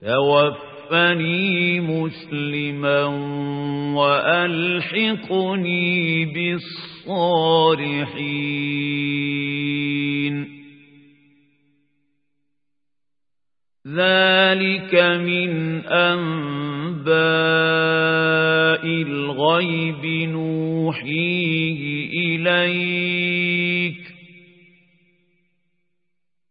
توفني مسلما وألحقني بالصالحين. ذلك من أنباء الغيب نوحيه إليك.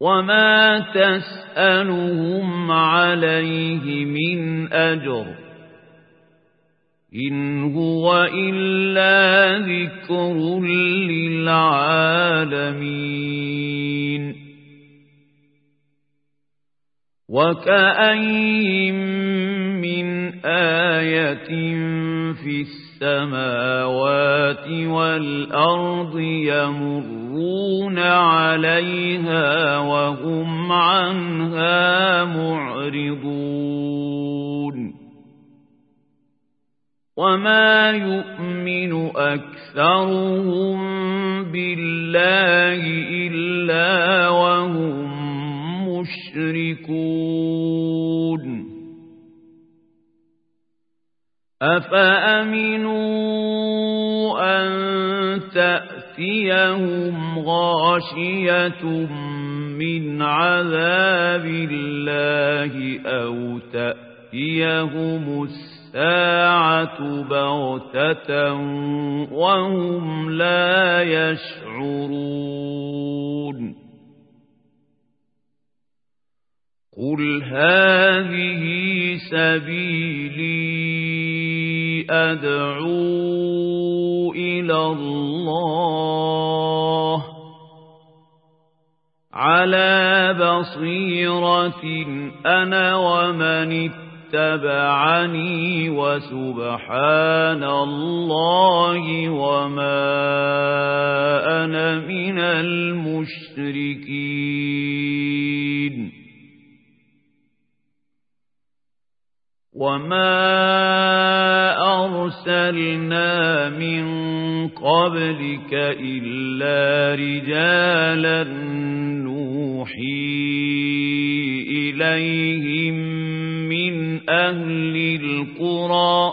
وما تسألهم عليه من أجر إن هو إلا ذكر للعالمين وكأين من آية في السماوات والأرض يمرون عليها وهم عنها معرضون. وما يؤمن أكثرهم بالله إلا وهم مشركون. أفأمنوا أن تأتيهم غاشية من عذاب الله أو تأتيهم الساعة بغتة وهم لا يشعرون. قل هذه سبيلي أدعو إلى الله على بصيرة أنا ومن اتبعني وسبحان الله وما أنا من المشركين وما أرسلنا من قبلك إلا رجالا نوحي إليهم من أهل القرى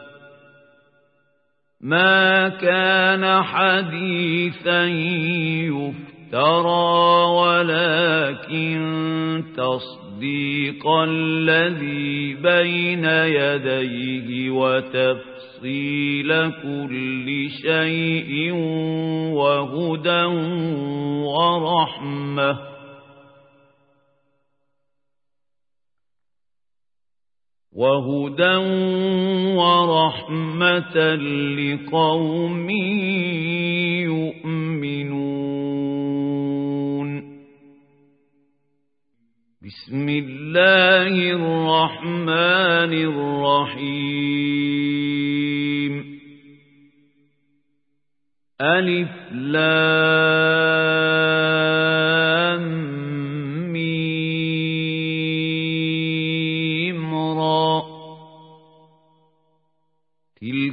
ما كان حديثا يفترى ولكن تصديق الذي بين يديه وتفسير تفصيل كل شيء وهدى ورحمة. وهدى ورحمة لقوم يؤمنون. بسم الله الرحمن الرحيم. ألف لام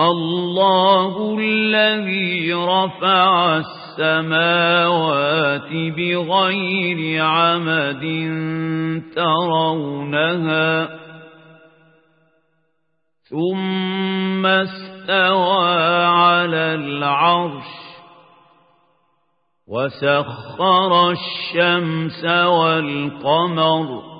الله الذي رفع السماوات بغير عمد ترونها ثم استوى على العرش وسخر الشمس والقمر